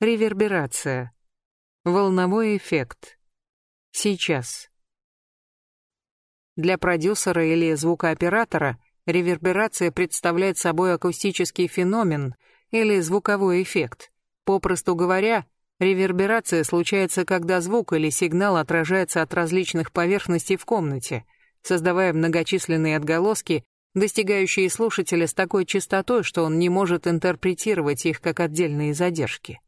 Реверберация. Волновой эффект. Сейчас. Для продюсера или звукооператора реверберация представляет собой акустический феномен или звуковой эффект. Попросту говоря, реверберация случается, когда звук или сигнал отражается от различных поверхностей в комнате, создавая многочисленные отголоски, достигающие слушателя с такой частотой, что он не может интерпретировать их как отдельные задержки.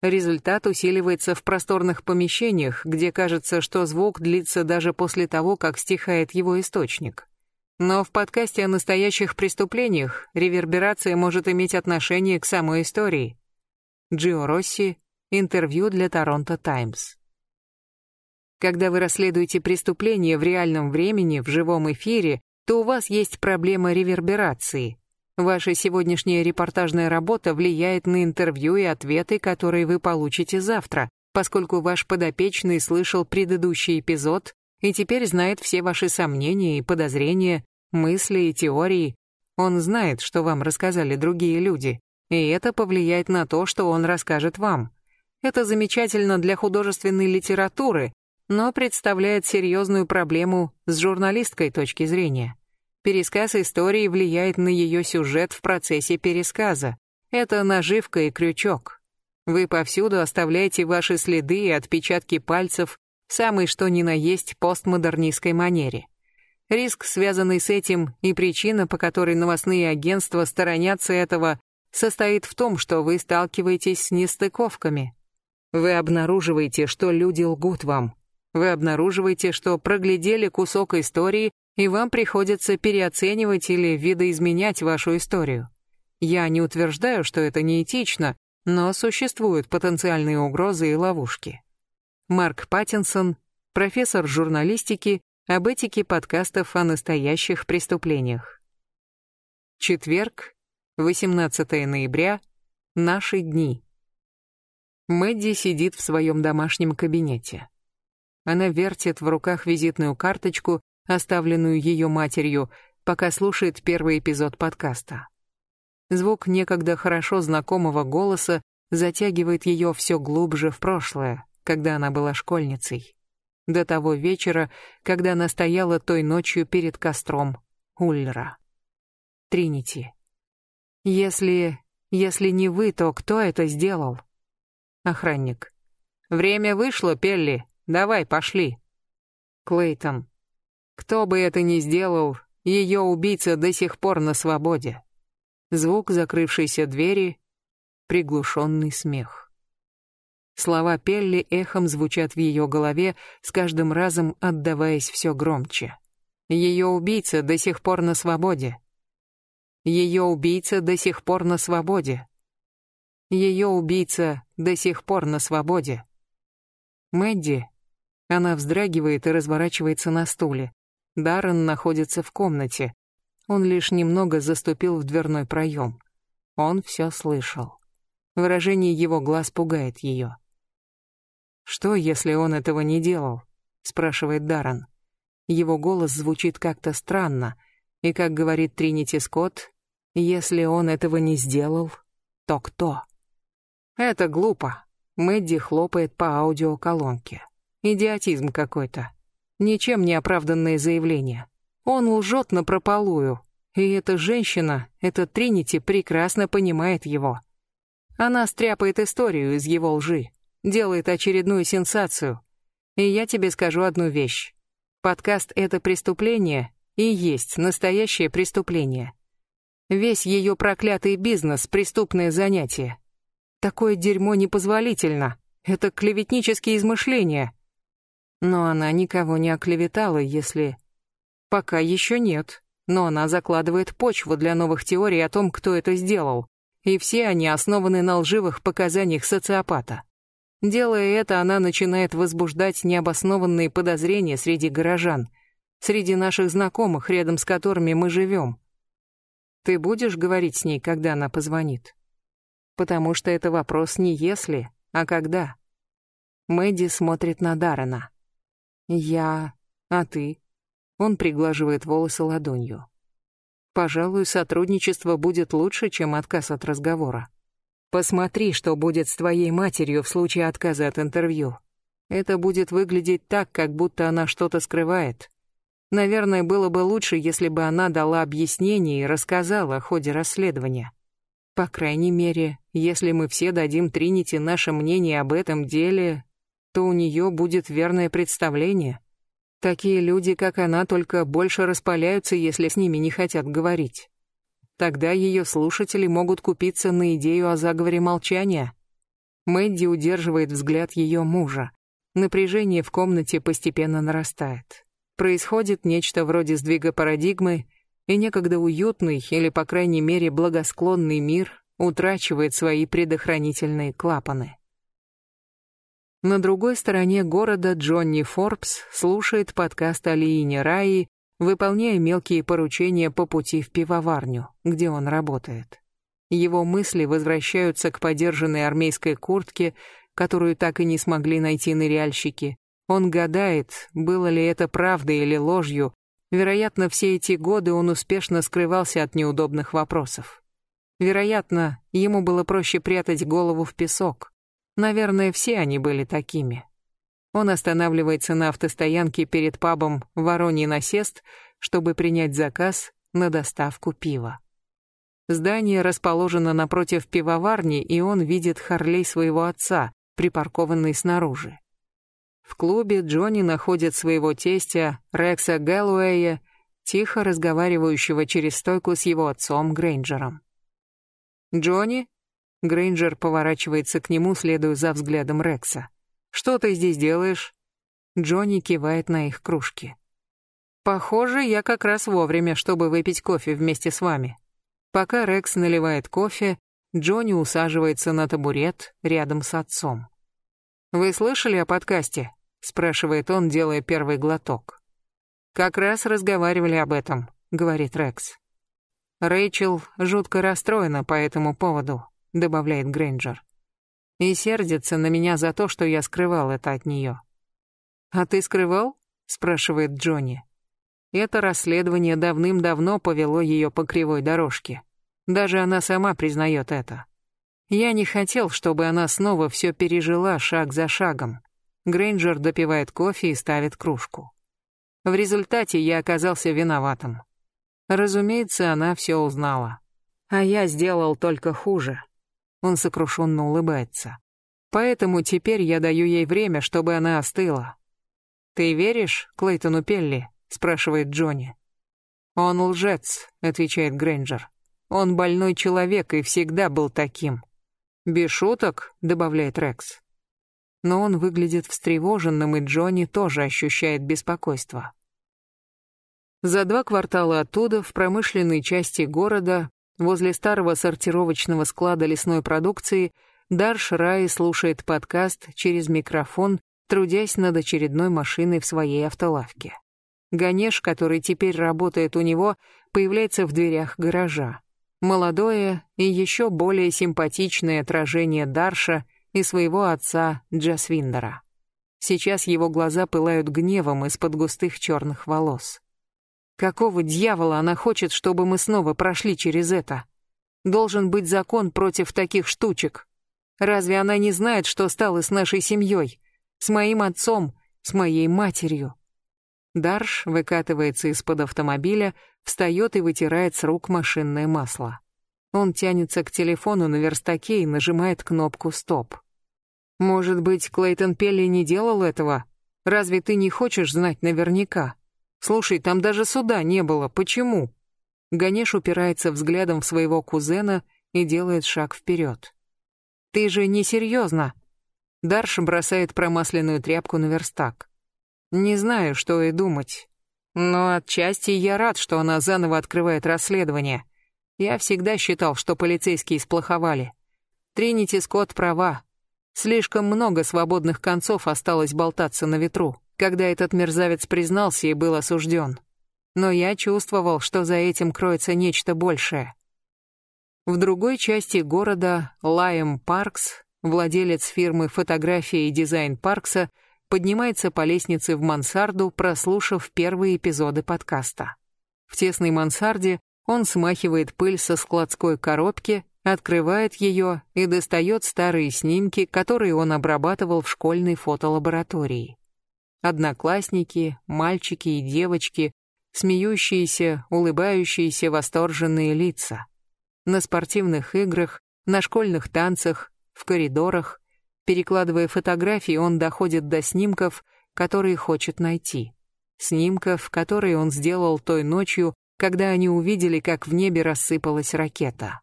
Результат усиливается в просторных помещениях, где кажется, что звук длится даже после того, как стихает его источник. Но в подкасте о настоящих преступлениях реверберация может иметь отношение к самой истории. Джио Росси, интервью для Торонто Таймс. Когда вы расследуете преступление в реальном времени, в живом эфире, то у вас есть проблема реверберации. Ваша сегодняшняя репортажная работа влияет на интервью и ответы, которые вы получите завтра, поскольку ваш подопечный слышал предыдущий эпизод и теперь знает все ваши сомнения и подозрения, мысли и теории. Он знает, что вам рассказали другие люди, и это повлияет на то, что он расскажет вам. Это замечательно для художественной литературы, но представляет серьезную проблему с журналистской точки зрения. Пересказ истории влияет на ее сюжет в процессе пересказа. Это наживка и крючок. Вы повсюду оставляете ваши следы и отпечатки пальцев в самой что ни на есть постмодернистской манере. Риск, связанный с этим, и причина, по которой новостные агентства сторонятся этого, состоит в том, что вы сталкиваетесь с нестыковками. Вы обнаруживаете, что люди лгут вам. Вы обнаруживаете, что проглядели кусок истории и вам приходится переоценивать или видоизменять вашу историю. Я не утверждаю, что это неэтично, но существуют потенциальные угрозы и ловушки. Марк Паттинсон, профессор журналистики, об этике подкастов о настоящих преступлениях. Четверг, 18 ноября, наши дни. Мэдди сидит в своем домашнем кабинете. Она вертит в руках визитную карточку оставленную ее матерью, пока слушает первый эпизод подкаста. Звук некогда хорошо знакомого голоса затягивает ее все глубже в прошлое, когда она была школьницей. До того вечера, когда она стояла той ночью перед костром Ульра. Тринити. Если... если не вы, то кто это сделал? Охранник. Время вышло, Пелли. Давай, пошли. Клейтон. Кто бы это ни сделал, ее убийца до сих пор на свободе. Звук закрывшейся двери, приглушенный смех. Слова Пелли эхом звучат в ее голове, с каждым разом отдаваясь все громче. Ее убийца до сих пор на свободе. Ее убийца до сих пор на свободе. Ее убийца до сих пор на свободе. Мэдди. Она вздрагивает и разворачивается на стуле. Даррен находится в комнате. Он лишь немного заступил в дверной проем. Он все слышал. Выражение его глаз пугает ее. «Что, если он этого не делал?» — спрашивает Даррен. Его голос звучит как-то странно, и, как говорит Тринити Скотт, если он этого не сделал, то кто? Это глупо. Мэдди хлопает по аудиоколонке. Идиотизм какой-то ничем не оправданное заявление. Он лжет напропалую, и эта женщина, эта Тринити, прекрасно понимает его. Она стряпает историю из его лжи, делает очередную сенсацию. И я тебе скажу одну вещь. Подкаст «Это преступление» и есть настоящее преступление. Весь ее проклятый бизнес — преступное занятие. Такое дерьмо непозволительно. Это клеветнические измышления — но она никого не оклеветала, если... Пока еще нет. Но она закладывает почву для новых теорий о том, кто это сделал. И все они основаны на лживых показаниях социопата. Делая это, она начинает возбуждать необоснованные подозрения среди горожан, среди наших знакомых, рядом с которыми мы живем. Ты будешь говорить с ней, когда она позвонит? Потому что это вопрос не если, а когда. Мэдди смотрит на Даррена. Я... А ты? Он приглаживает волосы ладонью. Пожалуй, сотрудничество будет лучше, чем отказ от разговора. Посмотри, что будет с твоей матерью в случае отказа от интервью. Это будет выглядеть так, как будто она что-то скрывает. Наверное, было бы лучше, если бы она дала объяснение и рассказала о ходе расследования. По крайней мере, если мы все дадим Тринити наше мнение об этом деле, то у нее будет верное представление. Такие люди, как она, только больше распаляются, если с ними не хотят говорить. Тогда ее слушатели могут купиться на идею о заговоре молчания. Мэдди удерживает взгляд ее мужа. Напряжение в комнате постепенно нарастает. Происходит нечто вроде сдвига парадигмы, и некогда уютный или, по крайней мере, благосклонный мир утрачивает свои предохранительные клапаны. На другой стороне города Джонни Форбс слушает подкаст о Лиине Раи, выполняя мелкие поручения по пути в пивоварню, где он работает. Его мысли возвращаются к подержанной армейской куртке, которую так и не смогли найти ныряльщики. Он гадает, было ли это правдой или ложью. Вероятно, все эти годы он успешно скрывался от неудобных вопросов. Вероятно, ему было проще прятать голову в песок. Наверное, все они были такими. Он останавливается на автостоянке перед пабом «Вороний насест», чтобы принять заказ на доставку пива. Здание расположено напротив пивоварни, и он видит Харлей своего отца, припаркованный снаружи. В клубе Джонни находит своего тестя Рекса Гэллоуэя, тихо разговаривающего через стойку с его отцом Грейнджером. «Джонни?» Грейнджер поворачивается к нему, следуя за взглядом Рекса. «Что ты здесь делаешь?» Джонни кивает на их кружки. «Похоже, я как раз вовремя, чтобы выпить кофе вместе с вами». Пока Рекс наливает кофе, Джонни усаживается на табурет рядом с отцом. «Вы слышали о подкасте?» — спрашивает он, делая первый глоток. «Как раз разговаривали об этом», — говорит Рекс. «Рэйчел жутко расстроена по этому поводу», — добавляет Грейнджер. «И сердится на меня за то, что я скрывал это от нее». «А ты скрывал?» — спрашивает Джонни. Это расследование давным-давно повело ее по кривой дорожке. Даже она сама признает это. Я не хотел, чтобы она снова все пережила шаг за шагом. Грейнджер допивает кофе и ставит кружку. В результате я оказался виноватым. Разумеется, она все узнала. А я сделал только хуже. Он сокрушенно улыбается. Поэтому теперь я даю ей время, чтобы она остыла. «Ты веришь Клейтону Пелли?» — спрашивает Джонни. «Он лжец», — отвечает Грейнджер. Он больной человек и всегда был таким. Без шуток, добавляет Рекс. Но он выглядит встревоженным, и Джонни тоже ощущает беспокойство. За два квартала оттуда, в промышленной части города, возле старого сортировочного склада лесной продукции, Дарш Рай слушает подкаст через микрофон, трудясь над очередной машиной в своей автолавке. Ганеш, который теперь работает у него, появляется в дверях гаража молодое и еще более симпатичное отражение Дарша и своего отца Джасвиндера. Сейчас его глаза пылают гневом из-под густых черных волос. Какого дьявола она хочет, чтобы мы снова прошли через это? Должен быть закон против таких штучек. Разве она не знает, что стало с нашей семьей, с моим отцом, с моей матерью? Дарш выкатывается из-под автомобиля, встает и вытирает с рук машинное масло. Он тянется к телефону на верстаке и нажимает кнопку «Стоп». «Может быть, Клейтон Пелли не делал этого? Разве ты не хочешь знать наверняка? Слушай, там даже суда не было. Почему?» Ганеш упирается взглядом в своего кузена и делает шаг вперед. «Ты же не серьезно?» Дарш бросает промасленную тряпку на верстак. «Не знаю, что и думать. Но отчасти я рад, что она заново открывает расследование. Я всегда считал, что полицейские сплоховали. Тринити Скотт права. Слишком много свободных концов осталось болтаться на ветру, когда этот мерзавец признался и был осужден. Но я чувствовал, что за этим кроется нечто большее. В другой части города Лайм Паркс, владелец фирмы фотографии и дизайн Паркса, поднимается по лестнице в мансарду, прослушав первые эпизоды подкаста. В тесной мансарде он смахивает пыль со складской коробки, открывает ее и достает старые снимки, которые он обрабатывал в школьной фотолаборатории. Одноклассники, мальчики и девочки, смеющиеся, улыбающиеся, восторженные лица. На спортивных играх, на школьных танцах, в коридорах, перекладывая фотографии, он доходит до снимков, которые хочет найти. Снимков, которые он сделал той ночью, когда они увидели, как в небе рассыпалась ракета.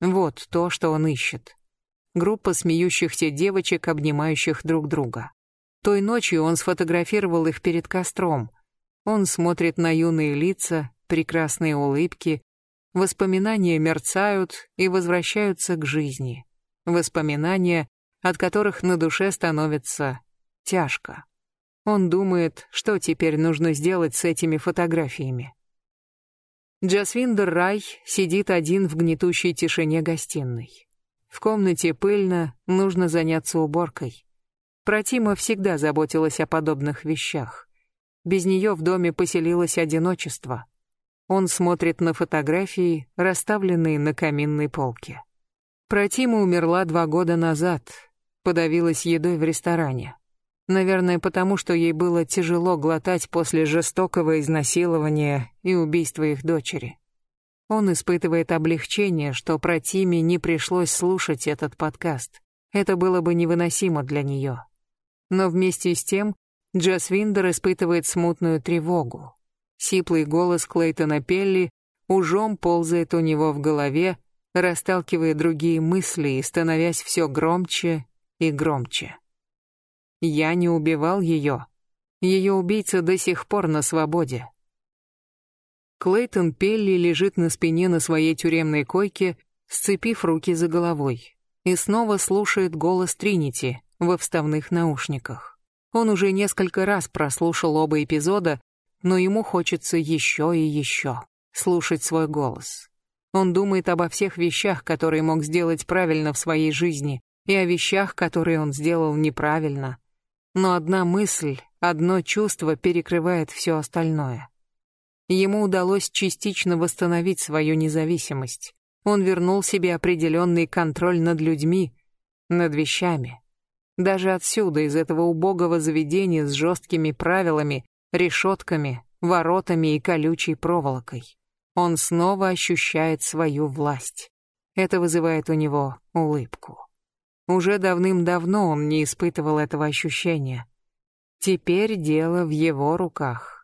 Вот то, что он ищет. Группа смеющихся девочек, обнимающих друг друга. Той ночью он сфотографировал их перед костром. Он смотрит на юные лица, прекрасные улыбки. Воспоминания мерцают и возвращаются к жизни. Воспоминания, от которых на душе становится тяжко. Он думает, что теперь нужно сделать с этими фотографиями. Джасвиндер Рай сидит один в гнетущей тишине гостиной. В комнате пыльно, нужно заняться уборкой. Протима всегда заботилась о подобных вещах. Без нее в доме поселилось одиночество. Он смотрит на фотографии, расставленные на каминной полке. Протима умерла два года назад, подавилась едой в ресторане. Наверное, потому что ей было тяжело глотать после жестокого изнасилования и убийства их дочери. Он испытывает облегчение, что про Тиме не пришлось слушать этот подкаст. Это было бы невыносимо для нее. Но вместе с тем Джас Виндер испытывает смутную тревогу. Сиплый голос Клейтона Пелли ужом ползает у него в голове, расталкивая другие мысли и становясь все громче и громче. Я не убивал ее. Ее убийца до сих пор на свободе. Клейтон Пелли лежит на спине на своей тюремной койке, сцепив руки за головой, и снова слушает голос Тринити во вставных наушниках. Он уже несколько раз прослушал оба эпизода, но ему хочется еще и еще слушать свой голос. Он думает обо всех вещах, которые мог сделать правильно в своей жизни, и о вещах, которые он сделал неправильно, но одна мысль, одно чувство перекрывает все остальное. Ему удалось частично восстановить свою независимость. Он вернул себе определенный контроль над людьми, над вещами. Даже отсюда, из этого убогого заведения с жесткими правилами, решетками, воротами и колючей проволокой. Он снова ощущает свою власть. Это вызывает у него улыбку. Уже давным-давно он не испытывал этого ощущения. Теперь дело в его руках.